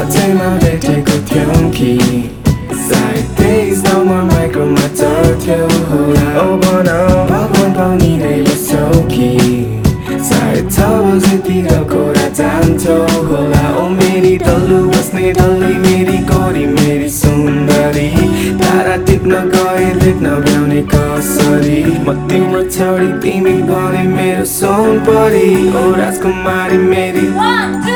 बच्चैमा भेटेको थियौँ कि मेरी सुन्दरी तारा टिप्न गए कसरी म तिम्रो छोडी तिमी भने मेरो सोन परी ओ राजकुमारी मेरी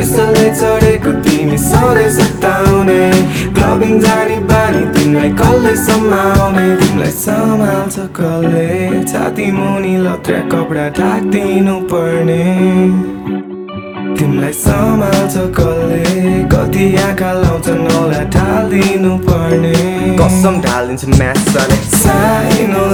पैसाले चढेको तिमी सधैँ सताउने क्लबिङ जाने बानी तिमीलाई कसले सम्हाउने तिमीलाई सम्हाल्छ कसले छाती मुनि लत्रा कपडा ढाकिदिनु पर्ने तिमीलाई सम्हाल्छ कसले कति आँखा लाउँछन् होला ढालिदिनु पर्ने कसम ढालिदिन्छु म्यासले साइनो